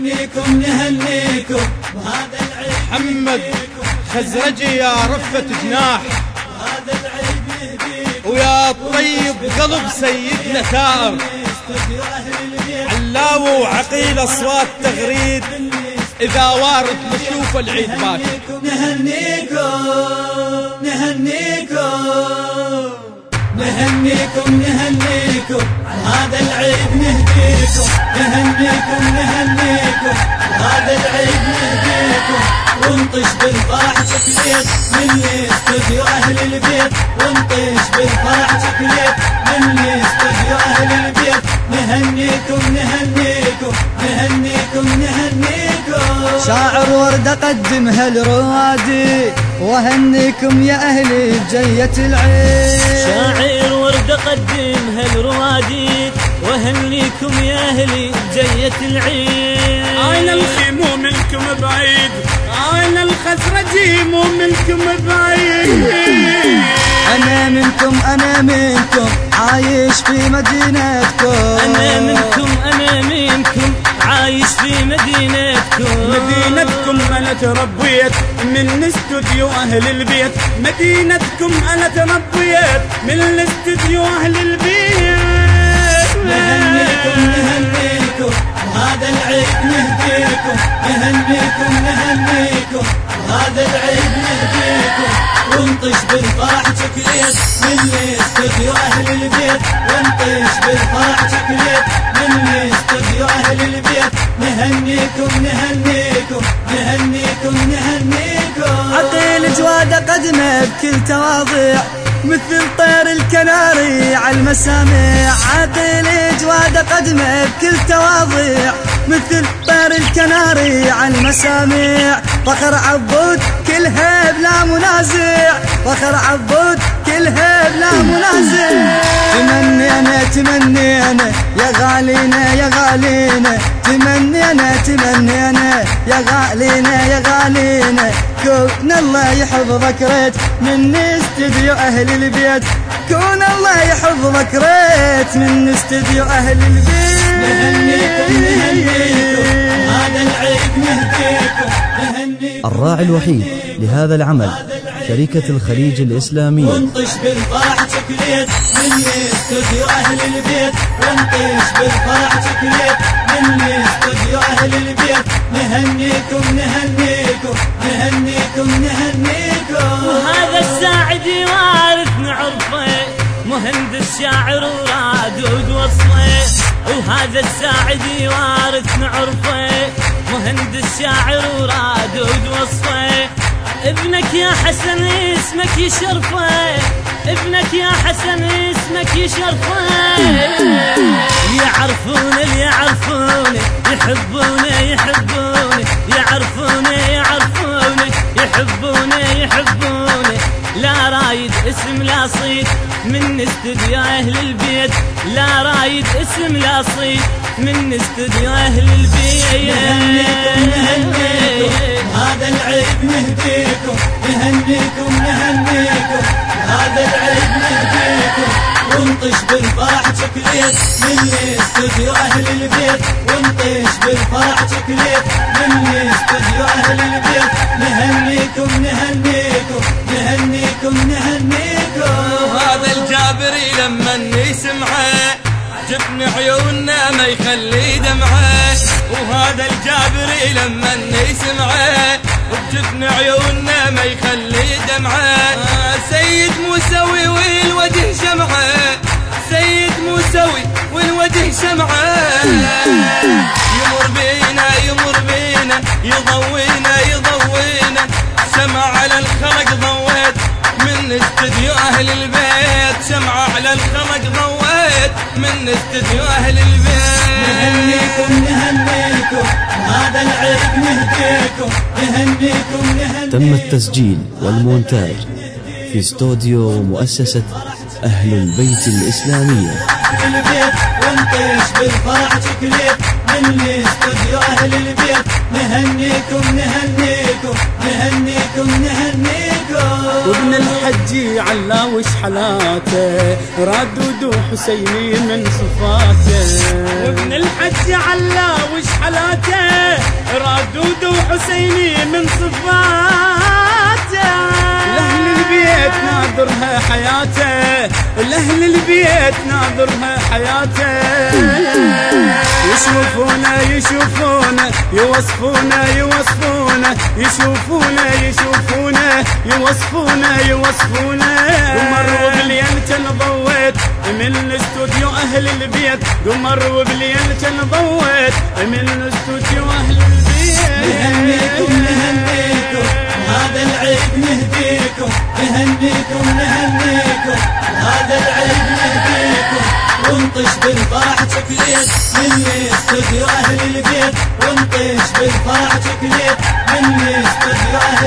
نهنيكم نهنيكم. بهذا العيد محمد خزرجي يا رفة جناح. هذا العيد نهديكم ويا طيب قلب سيدنا ثائر علاوي وعقيل أصوات تغريد. إذا وارد نشوف العيد باكر نهنيكم نهنيكم نهنيكم. نهنيكم هذا العيد نهديكم نهنيكم نهنيكم هذا العيد نهديكم ونطش بالفرح شكليت من استوديو أهل البيت ونطش بالفرح شكليت من استوديو أهل البيت نهنيكم نهنيكم نهنيكم نهنيكم شاعر وردة قدمها الروادي وهنيكم يا أهلي بجية العيد شاعر ورد قدم هالروادي وهنيكم يا أهلي بجية العيد. أين الخي مو منكم بعيد؟ أين الخزرجي مو منكم بعيد؟ أنا منكم أنا منكم عايش في مدينتكم. أنا منكم أنا منكم عايش في مدينتكم. مدينتكم أنا تربيت من استوديو أهل البيت. مدينتكم أنا تربيت من استوديو أهل البيت العيد نهديكم ونطش بالفرح شكليت من استوديو أهل البيت. ونطش بالفرح شكليت من استوديو أهل البيت. نهنيكم نهنيكم نهنيكم نهنيكم. عقيل جواد قدمه بكل تواضيع. مثل طير الكناري على المسامع. عقيل جواد قدمه بكل تواضيع. مثل طير الكناري على المسامع. فخر عبود كلها بلا منازع. فخر عبود كلها بلا منازع. تمنينا. تمنينا يا غالينا يا غالينا. تمنينا تمنينا. يا غالينا يا غالينا. كون الله يحفظك ريت من استديو أهل البيت. كون الله يحفظك ريت من استديو أهل نهنيكم نهنيكم البيت. هذا العيد نهديكم نهنيكم الراعي الوحيد لهذا العمل شركة الخليج الإسلامية. شكليت من استوديو أهل البيت. ونطش بالفرح شكليت من استوديو أهل البيت. نهنيكم نهنيكم نهنيكم نهنيكم. وهذا الساعد وارث عرفه مهندس شاعر وراد وصفه وهذا الساعد وارث عرفه مهندس شاعر وراد وصفه ابنك يا حسن اسمك يشرفه. ابنك يا حسن اسمك يشرفه. يعرفونه يعرفونه يحبونه يحبونه يعرفونه يعرفونه يحبونه يحبونه لا رايد اسم لا صيت من استديو أهل البيت. لا رايد اسم لا صيت من استديو أهل البيت. هذا العيد نهديكم نهنيكم نهنيكم. هذا العيد نهديكم ونطش بالفرح شكليت من استوديو أهل البيت. ونطش بالفرح شكليت من استوديو أهل البيت. نهنيكم نهنيكم نهنيكم نهنيكم. هذا الجابري لما يسمعه جبن عيوننا ما يخلي دمعه. وهذا الجابري لما يسمعه بجبن عيوننا ما يخلي دمعه. سيد موسوي والوجه شمعه سيد موسوي والوجه شمعه. يمر بينا يمر بينا يضوينا يضوينا. سمع على الخلق ضويت من استديو أهل البيت. سمع على الخلق ضويت من استديو أهل البيت. تم التسجيل والمونتاج في استوديو مؤسسة أهل البيت الإسلامية. البيت ونطيش بالفرح شكليت من الاستوديو أهل البيت نهنيكم نهنيكم نهنيكم نهنيكم وابن الحجي علا وش حلاته؟ رادود وحسيني من صفاته. وابن الحجي علا وش حلاته؟ الحسيني من صفاته. لأهل البيت ناظرها حياته. لأهل البيت ناظرها حياته. يشوفونه يشوفونه يوصفونه يوصفونه يشوفونه يشوفونه. يوصفونه يوصفونه ومر وبليل كان ضويت. من الاستوديو أهل البيت. قمر وبليل كان ضويت. من الاستوديو أهل البيت. نهنيكم نهنيكم. هذا العيد نهديكم. نهنيكم نهنيكم. هذا العيد نهديكم. ونطش بالفرح تكليت من استوديو أهل البيت. ونطش بالفرح تكليت من استوديو أهل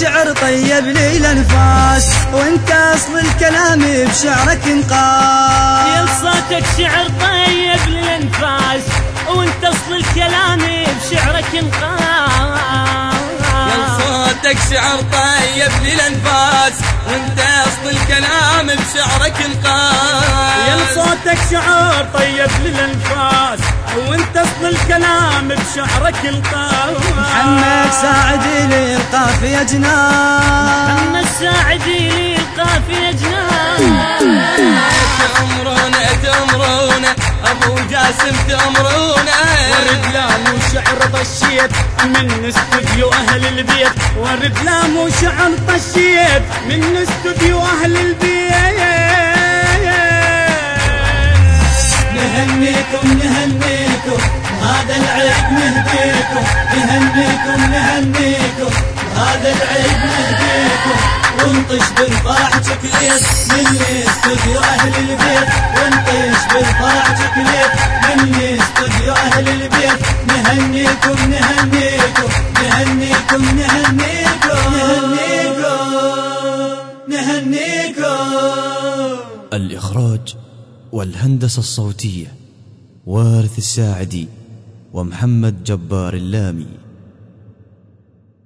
شعر طيب لي الانفاس وانت أصل الكلام بشعرك انقاس. يا صوتك شعر طيب للانفاس وانت أصل الكلام بشعرك انقاس. يا صوتك شعر طيب للانفاس وانت أصل الكلام بشعرك انقاس. يا صوتك شعر طيب للانفاس وانت اصل الكلام بشعرك انقاس محمد ساعدي لي القافية جنان. محمد ساعدي لي القافية جنان. تأمرون تأمرون أبو جاسم تأمرون ورد وشعر طشيت من استوديو أهل البيت. ورد وشعر طشيت من استوديو أهل البيت. نهنيكم نهنيكم. هذا العيد نهديكم نهنيكم نهنيكم. هذا العيد نهديكم ونطش بالفرح تكليت من استوديو أهل البيت. ونطش بالفرح تكليت من استوديو أهل البيت. نهنيكم نهنيكم نهنيكم نهنيكم نهنيكم نهنيكم. الإخراج والهندسة الصوتية. وارث الساعدي ومحمد جبار اللامي.